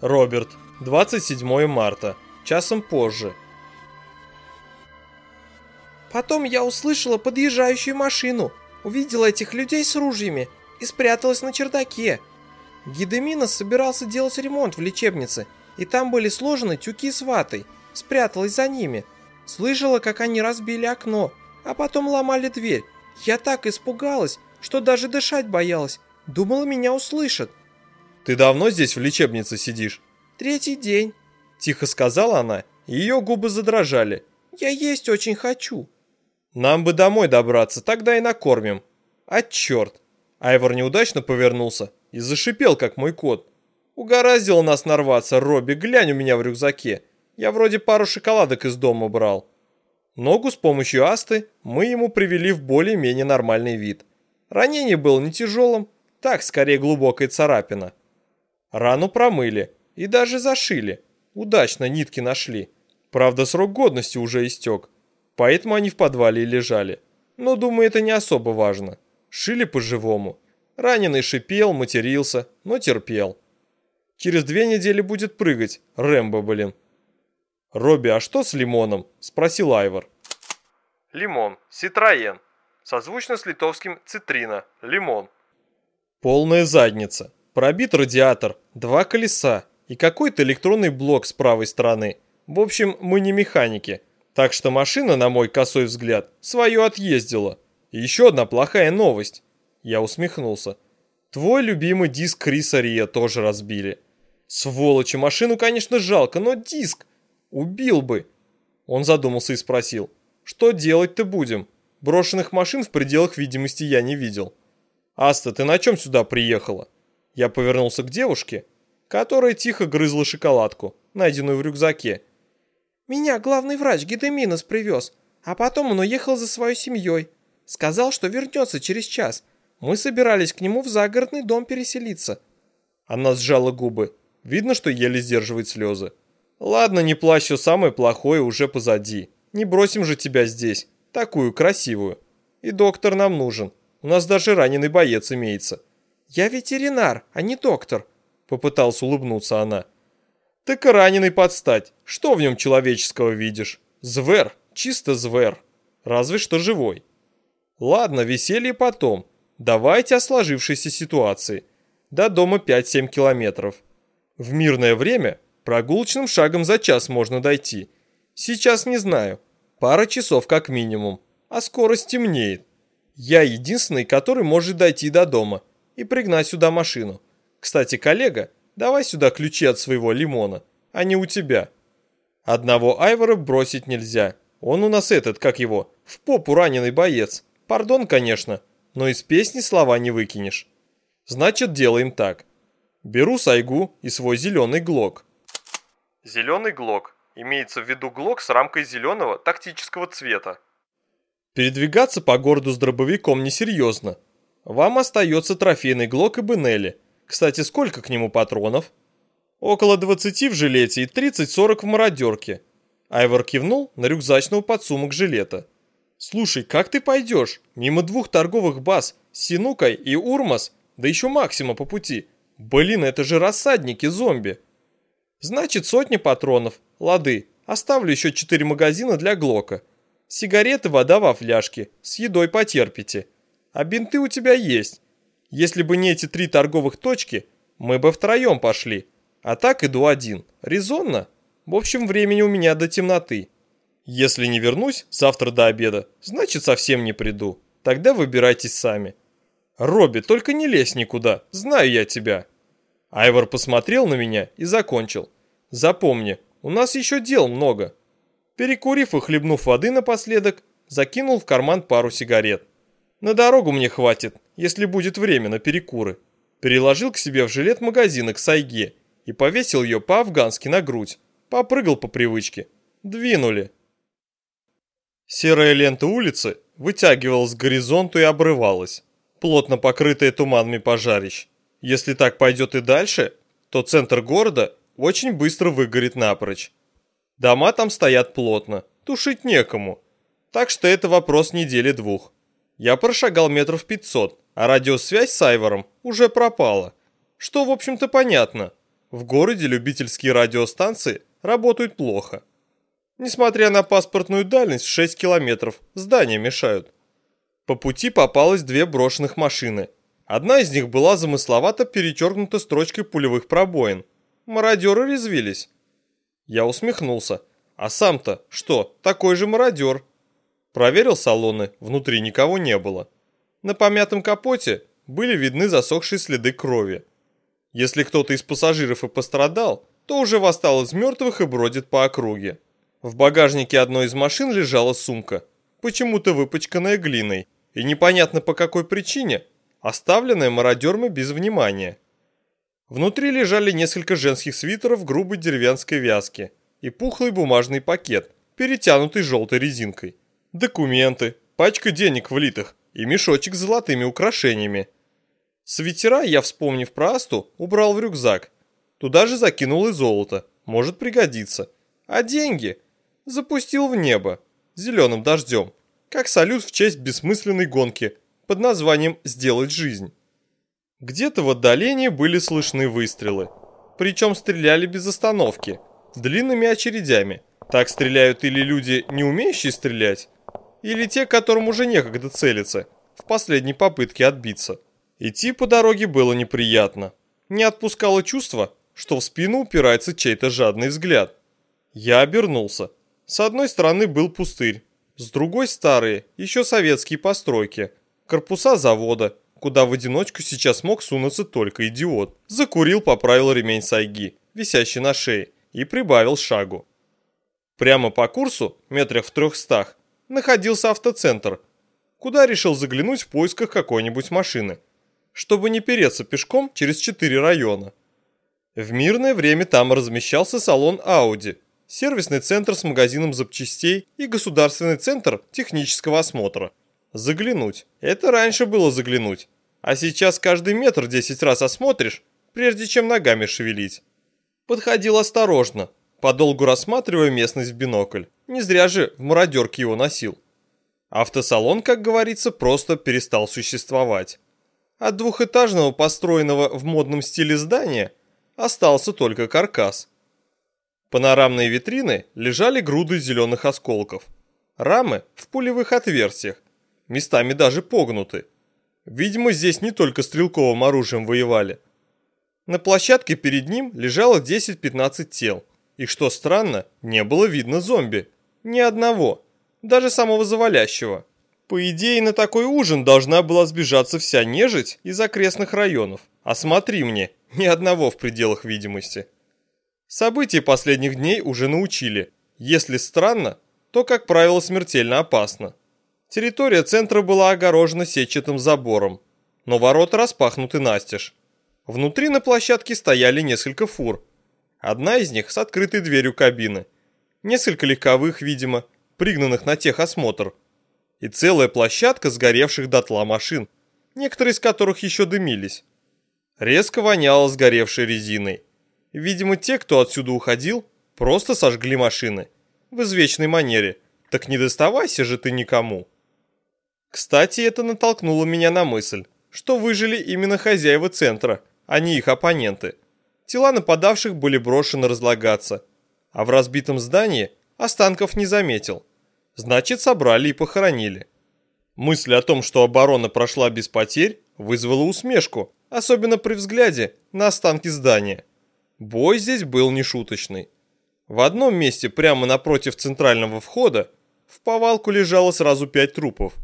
Роберт. 27 марта. Часом позже. Потом я услышала подъезжающую машину, увидела этих людей с ружьями и спряталась на чердаке. Гидеминос собирался делать ремонт в лечебнице, и там были сложены тюки с ватой. Спряталась за ними. Слышала, как они разбили окно, а потом ломали дверь. Я так испугалась, что даже дышать боялась. Думала, меня услышат. Ты давно здесь в лечебнице сидишь? Третий день. Тихо сказала она, ее губы задрожали. Я есть очень хочу. Нам бы домой добраться, тогда и накормим. А черт! Айвор неудачно повернулся и зашипел, как мой кот. Угораздило нас нарваться, Робби, глянь у меня в рюкзаке. Я вроде пару шоколадок из дома брал. Ногу с помощью асты мы ему привели в более-менее нормальный вид. Ранение было не тяжелым, так, скорее глубокая царапина. Рану промыли и даже зашили. Удачно нитки нашли. Правда, срок годности уже истек. Поэтому они в подвале и лежали. Но, думаю, это не особо важно. Шили по-живому. Раненый шипел, матерился, но терпел. Через две недели будет прыгать, Рэмбо, блин. «Робби, а что с лимоном?» – спросил Айвор. Лимон, Ситроен. Созвучно с литовским цитрина, лимон. Полная задница. Пробит радиатор, два колеса и какой-то электронный блок с правой стороны. В общем, мы не механики. Так что машина, на мой косой взгляд, свою отъездила. И еще одна плохая новость. Я усмехнулся. Твой любимый диск Криса Рия тоже разбили. Сволочи, машину, конечно, жалко, но диск... Убил бы. Он задумался и спросил. Что делать-то будем? Брошенных машин в пределах видимости я не видел. Аста, ты на чем сюда приехала? Я повернулся к девушке, которая тихо грызла шоколадку, найденную в рюкзаке. Меня главный врач Гидеминос привез, а потом он уехал за своей семьей. Сказал, что вернется через час. Мы собирались к нему в загородный дом переселиться. Она сжала губы. Видно, что еле сдерживает слезы. Ладно, не плачь, все самое плохое уже позади. Не бросим же тебя здесь, такую красивую. И доктор нам нужен. У нас даже раненый боец имеется. Я ветеринар, а не доктор, попыталась улыбнуться она. Так и раненый подстать. Что в нем человеческого видишь? Звер, чисто звер. Разве что живой. Ладно, веселье потом. Давайте о сложившейся ситуации. До дома 5-7 километров. В мирное время прогулочным шагом за час можно дойти. Сейчас не знаю. Пара часов как минимум. А скоро стемнеет. Я единственный, который может дойти до дома и пригнать сюда машину. Кстати, коллега, давай сюда ключи от своего лимона, а не у тебя. Одного Айвора бросить нельзя. Он у нас этот, как его, в попу раненый боец. Пардон, конечно, но из песни слова не выкинешь. Значит, делаем так. Беру сайгу и свой зеленый глок. Зеленый глок. Имеется в виду глок с рамкой зеленого тактического цвета. Передвигаться по городу с дробовиком несерьезно. Вам остается трофейный глок и Бенелли. Кстати, сколько к нему патронов? Около 20 в жилете и 30-40 в мародерке. Айвор кивнул на рюкзачного подсумок жилета. «Слушай, как ты пойдешь? Мимо двух торговых баз, Синукой и Урмас, да еще Максима по пути. Блин, это же рассадники зомби!» «Значит, сотни патронов. Лады, оставлю еще четыре магазина для Глока. Сигареты, вода во фляжке. С едой потерпите. А бинты у тебя есть. Если бы не эти три торговых точки, мы бы втроем пошли. А так иду один. Резонно? В общем, времени у меня до темноты. Если не вернусь завтра до обеда, значит совсем не приду. Тогда выбирайтесь сами. Робби, только не лезь никуда, знаю я тебя. Айвор посмотрел на меня и закончил. Запомни, у нас еще дел много. Перекурив и хлебнув воды напоследок, закинул в карман пару сигарет. На дорогу мне хватит, если будет время на перекуры. Переложил к себе в жилет магазина к сайге и повесил ее по-афгански на грудь. Попрыгал по привычке. Двинули. Серая лента улицы вытягивалась к горизонту и обрывалась, плотно покрытая туманами пожарищ. Если так пойдет и дальше, то центр города очень быстро выгорит напрочь. Дома там стоят плотно, тушить некому. Так что это вопрос недели двух. Я прошагал метров пятьсот, а радиосвязь с Айвором уже пропала. Что, в общем-то, понятно. В городе любительские радиостанции работают плохо. Несмотря на паспортную дальность в 6 километров, здания мешают. По пути попалось две брошенных машины. Одна из них была замысловато перечеркнута строчкой пулевых пробоин. Мародеры резвились. Я усмехнулся. А сам-то что, такой же мародер? Проверил салоны, внутри никого не было. На помятом капоте были видны засохшие следы крови. Если кто-то из пассажиров и пострадал, то уже восстал из мертвых и бродит по округе. В багажнике одной из машин лежала сумка, почему-то выпачканная глиной, и непонятно по какой причине, оставленная мародерами без внимания. Внутри лежали несколько женских свитеров грубой деревенской вязки и пухлый бумажный пакет, перетянутый желтой резинкой. Документы, пачка денег влитых и мешочек с золотыми украшениями. Свитера я, вспомнив про Асту, убрал в рюкзак. Туда же закинул и золото, может пригодиться. А деньги запустил в небо, зеленым дождем, как салют в честь бессмысленной гонки под названием «Сделать жизнь». Где-то в отдалении были слышны выстрелы. Причем стреляли без остановки, длинными очередями. Так стреляют или люди, не умеющие стрелять, или те, которым уже некогда целиться, в последней попытке отбиться. Идти по дороге было неприятно. Не отпускало чувство, что в спину упирается чей-то жадный взгляд. Я обернулся. С одной стороны был пустырь, с другой старые, еще советские постройки, корпуса завода, куда в одиночку сейчас мог сунуться только идиот. Закурил, поправил ремень сайги, висящий на шее, и прибавил шагу. Прямо по курсу, метрах в трехстах, находился автоцентр, куда решил заглянуть в поисках какой-нибудь машины, чтобы не переться пешком через четыре района. В мирное время там размещался салон Audi, сервисный центр с магазином запчастей и государственный центр технического осмотра. Заглянуть. Это раньше было заглянуть. А сейчас каждый метр 10 раз осмотришь, прежде чем ногами шевелить. Подходил осторожно, подолгу рассматривая местность в бинокль. Не зря же в мародерке его носил. Автосалон, как говорится, просто перестал существовать. От двухэтажного, построенного в модном стиле здания, остался только каркас. Панорамные витрины лежали груды зеленых осколков. Рамы в пулевых отверстиях, местами даже погнуты. Видимо, здесь не только стрелковым оружием воевали. На площадке перед ним лежало 10-15 тел. И что странно, не было видно зомби. Ни одного. Даже самого завалящего. По идее, на такой ужин должна была сбежаться вся нежить из окрестных районов. А смотри мне, ни одного в пределах видимости. События последних дней уже научили. Если странно, то, как правило, смертельно опасно. Территория центра была огорожена сетчатым забором, но ворота распахнуты настежь. Внутри на площадке стояли несколько фур. Одна из них с открытой дверью кабины. Несколько легковых, видимо, пригнанных на техосмотр. И целая площадка сгоревших дотла машин, некоторые из которых еще дымились. Резко воняло сгоревшей резиной. Видимо, те, кто отсюда уходил, просто сожгли машины. В извечной манере. Так не доставайся же ты никому. Кстати, это натолкнуло меня на мысль, что выжили именно хозяева центра, а не их оппоненты. Тела нападавших были брошены разлагаться, а в разбитом здании останков не заметил. Значит, собрали и похоронили. Мысль о том, что оборона прошла без потерь, вызвала усмешку, особенно при взгляде на останки здания. Бой здесь был нешуточный. В одном месте, прямо напротив центрального входа, в повалку лежало сразу пять трупов –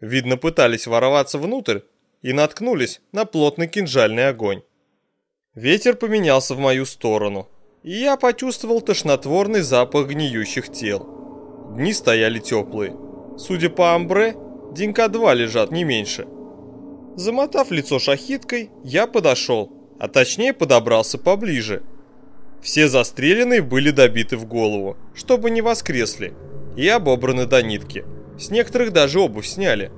Видно, пытались ворваться внутрь и наткнулись на плотный кинжальный огонь. Ветер поменялся в мою сторону, и я почувствовал тошнотворный запах гниющих тел. Дни стояли теплые. Судя по амбре, денька два лежат не меньше. Замотав лицо шахиткой, я подошел, а точнее подобрался поближе. Все застреленные были добиты в голову, чтобы не воскресли, и обобраны до нитки. С некоторых даже обувь сняли.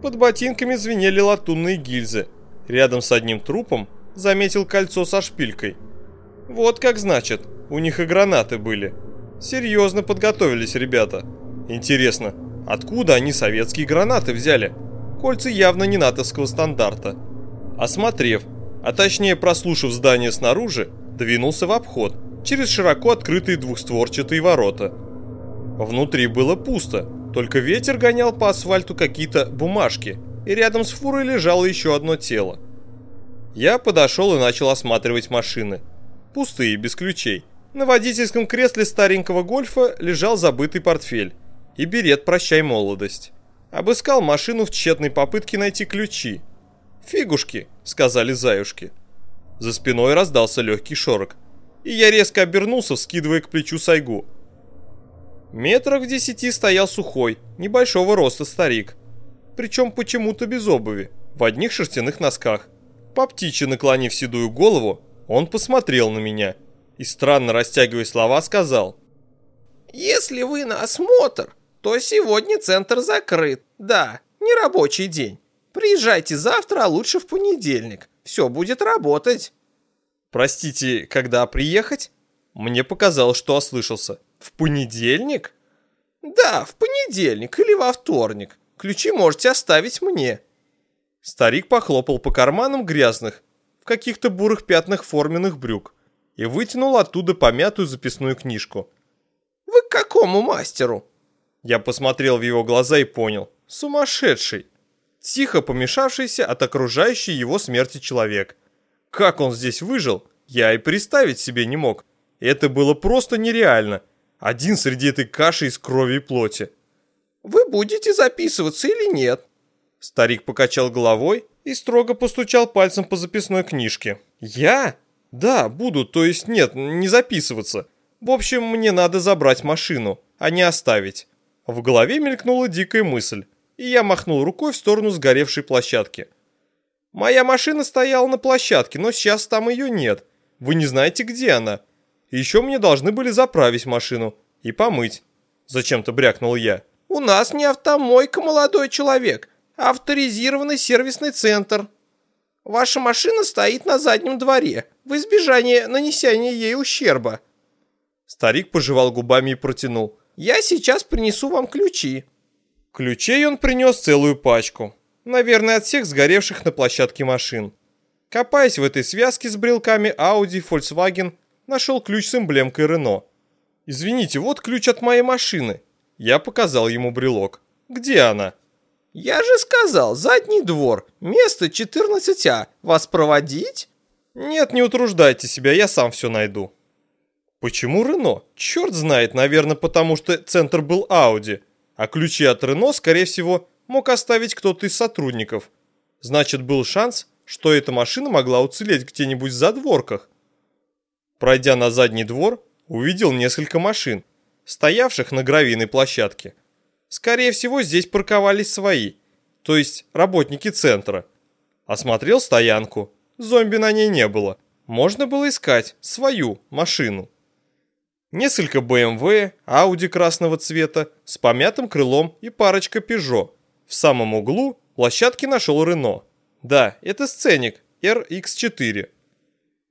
Под ботинками звенели латунные гильзы. Рядом с одним трупом заметил кольцо со шпилькой. Вот как значит, у них и гранаты были. Серьезно подготовились ребята. Интересно, откуда они советские гранаты взяли? Кольца явно не натовского стандарта. Осмотрев, а точнее прослушав здание снаружи, двинулся в обход, через широко открытые двухстворчатые ворота. Внутри было пусто, только ветер гонял по асфальту какие-то бумажки, и рядом с фурой лежало еще одно тело. Я подошел и начал осматривать машины. Пустые, без ключей. На водительском кресле старенького гольфа лежал забытый портфель и берет «Прощай, молодость». Обыскал машину в тщетной попытке найти ключи. «Фигушки», — сказали заюшки. За спиной раздался легкий шорох, и я резко обернулся, вскидывая к плечу сайгу. Метрах в десяти стоял сухой, небольшого роста старик. Причем почему-то без обуви, в одних шерстяных носках. По птичьи наклонив седую голову, он посмотрел на меня и, странно растягивая слова, сказал. «Если вы на осмотр, то сегодня центр закрыт. Да, не рабочий день. Приезжайте завтра, а лучше в понедельник. Все будет работать». «Простите, когда приехать?» Мне показалось, что ослышался. «В понедельник?» «Да, в понедельник или во вторник. Ключи можете оставить мне». Старик похлопал по карманам грязных, в каких-то бурых пятнах форменных брюк, и вытянул оттуда помятую записную книжку. «Вы к какому мастеру?» Я посмотрел в его глаза и понял. Сумасшедший. Тихо помешавшийся от окружающей его смерти человек. Как он здесь выжил, я и представить себе не мог. Это было просто нереально. Один среди этой каши из крови и плоти. «Вы будете записываться или нет?» Старик покачал головой и строго постучал пальцем по записной книжке. «Я? Да, буду, то есть нет, не записываться. В общем, мне надо забрать машину, а не оставить. В голове мелькнула дикая мысль, и я махнул рукой в сторону сгоревшей площадки. Моя машина стояла на площадке, но сейчас там ее нет. Вы не знаете, где она. Еще мне должны были заправить машину и помыть. Зачем-то брякнул я. У нас не автомойка, молодой человек, авторизированный сервисный центр. Ваша машина стоит на заднем дворе, в избежание нанесения ей ущерба. Старик пожевал губами и протянул. Я сейчас принесу вам ключи». Ключей он принес целую пачку. Наверное, от всех сгоревших на площадке машин. Копаясь в этой связке с брелками Audi, Volkswagen, нашел ключ с эмблемкой Renault. «Извините, вот ключ от моей машины». Я показал ему брелок. «Где она?» «Я же сказал, задний двор, место 14А. Вас проводить?» «Нет, не утруждайте себя, я сам все найду». Почему Рено? Черт знает, наверное, потому что центр был Ауди, а ключи от Рено, скорее всего, мог оставить кто-то из сотрудников. Значит, был шанс, что эта машина могла уцелеть где-нибудь в задворках. Пройдя на задний двор, увидел несколько машин, стоявших на гравийной площадке. Скорее всего, здесь парковались свои, то есть работники центра. Осмотрел стоянку, зомби на ней не было. Можно было искать свою машину. Несколько BMW, Audi красного цвета с помятым крылом и парочка Peugeot. В самом углу площадки нашел Renault. Да, это сценик RX4.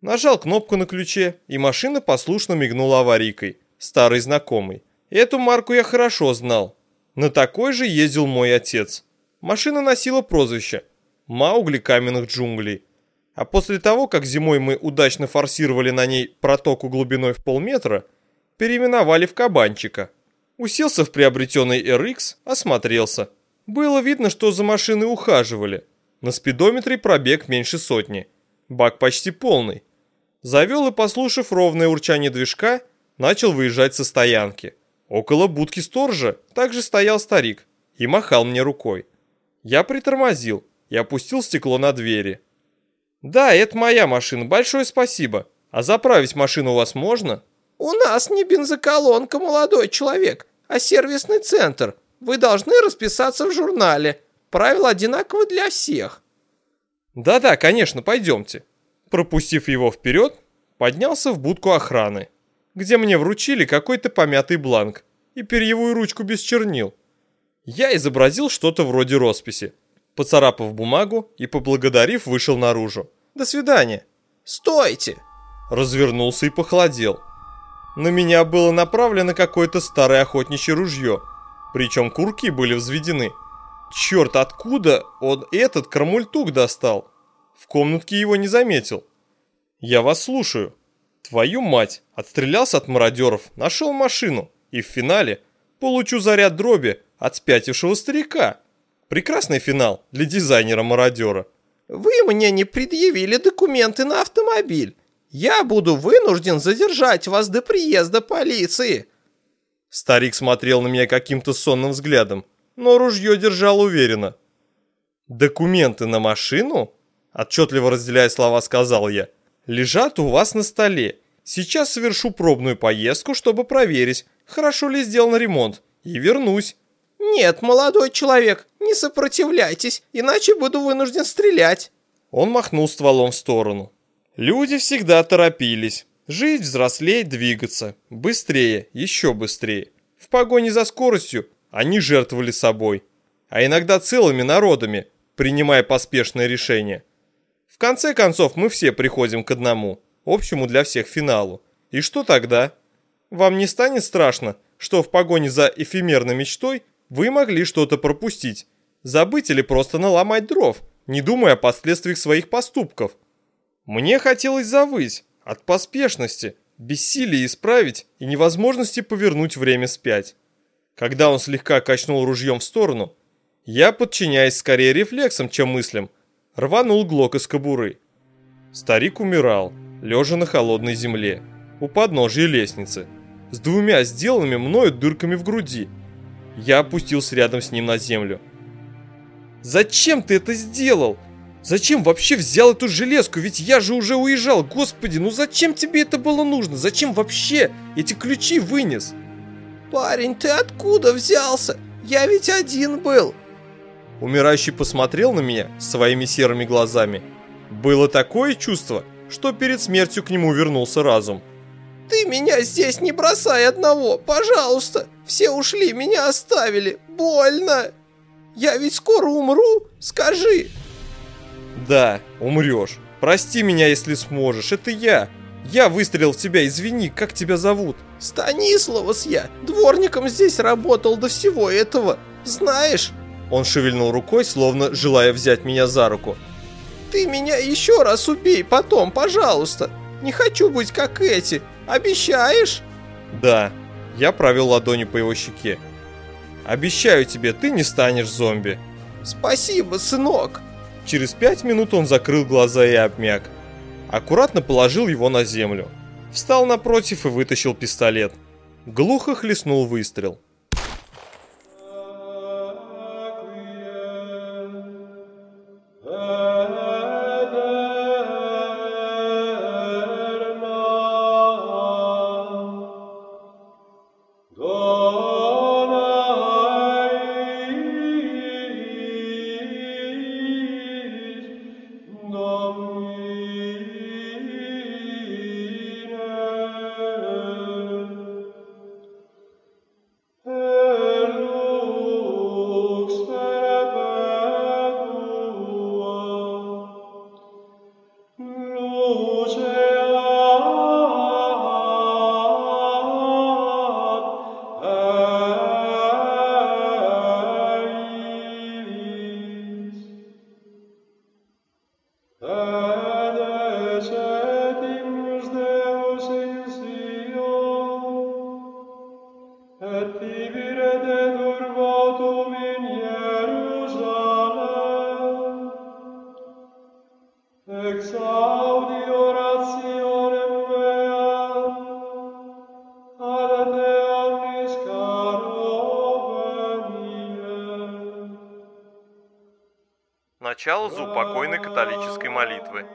Нажал кнопку на ключе, и машина послушно мигнула аварийкой. Старый знакомый. Эту марку я хорошо знал. На такой же ездил мой отец. Машина носила прозвище «Маугли каменных джунглей». А после того, как зимой мы удачно форсировали на ней протоку глубиной в полметра, переименовали в кабанчика. Уселся в приобретенный RX, осмотрелся. Было видно, что за машиной ухаживали. На спидометре пробег меньше сотни. Бак почти полный. Завел и, послушав ровное урчание движка, начал выезжать со стоянки. Около будки сторожа также стоял старик и махал мне рукой. Я притормозил и опустил стекло на двери. «Да, это моя машина, большое спасибо. А заправить машину у вас можно?» «У нас не бензоколонка, молодой человек, а сервисный центр. Вы должны расписаться в журнале. Правила одинаковы для всех». «Да-да, конечно, пойдемте». Пропустив его вперед, поднялся в будку охраны, где мне вручили какой-то помятый бланк и перьевую ручку без чернил. Я изобразил что-то вроде росписи, поцарапав бумагу и поблагодарив, вышел наружу. «До свидания». «Стойте!» Развернулся и похолодел. На меня было направлено какое-то старое охотничье ружье, причем курки были взведены. Черт, откуда он этот крамультук достал? В комнатке его не заметил. Я вас слушаю. Твою мать, отстрелялся от мародеров, нашел машину и в финале получу заряд дроби от спятившего старика. Прекрасный финал для дизайнера-мародера. Вы мне не предъявили документы на автомобиль. Я буду вынужден задержать вас до приезда полиции. Старик смотрел на меня каким-то сонным взглядом, но ружье держал уверенно. «Документы на машину?» Отчетливо разделяя слова, сказал я. «Лежат у вас на столе. Сейчас совершу пробную поездку, чтобы проверить, хорошо ли сделан ремонт, и вернусь». «Нет, молодой человек, не сопротивляйтесь, иначе буду вынужден стрелять». Он махнул стволом в сторону. Люди всегда торопились. Жить, взрослеть, двигаться. Быстрее, еще быстрее. В погоне за скоростью они жертвовали собой. А иногда целыми народами, принимая поспешные решения. В конце концов, мы все приходим к одному, общему для всех финалу. И что тогда? Вам не станет страшно, что в погоне за эфемерной мечтой вы могли что-то пропустить, забыть или просто наломать дров, не думая о последствиях своих поступков. Мне хотелось завыть от поспешности, бессилия исправить и невозможности повернуть время спять. Когда он слегка качнул ружьем в сторону, я, подчиняясь скорее рефлексам, чем мыслям, рванул глок из кобуры. Старик умирал, лежа на холодной земле, у подножия лестницы, с двумя сделанными мною дырками в груди – я опустился рядом с ним на землю. «Зачем ты это сделал? Зачем вообще взял эту железку? Ведь я же уже уезжал. Господи, ну зачем тебе это было нужно? Зачем вообще эти ключи вынес?» «Парень, ты откуда взялся? Я ведь один был!» Умирающий посмотрел на меня своими серыми глазами. Было такое чувство, что перед смертью к нему вернулся разум. «Ты меня здесь не бросай одного, пожалуйста! Все ушли, меня оставили! Больно! Я ведь скоро умру, скажи!» «Да, умрешь. Прости меня, если сможешь, это я. Я выстрелил в тебя, извини, как тебя зовут?» «Станиславос я, дворником здесь работал до всего этого, знаешь?» Он шевельнул рукой, словно желая взять меня за руку. «Ты меня еще раз убей потом, пожалуйста! Не хочу быть как эти, Обещаешь? Да. Я провел ладонью по его щеке. Обещаю тебе, ты не станешь зомби. Спасибо, сынок. Через пять минут он закрыл глаза и обмяк. Аккуратно положил его на землю. Встал напротив и вытащил пистолет. Глухо хлестнул выстрел. Uh... Начало заупокойной католической молитвы.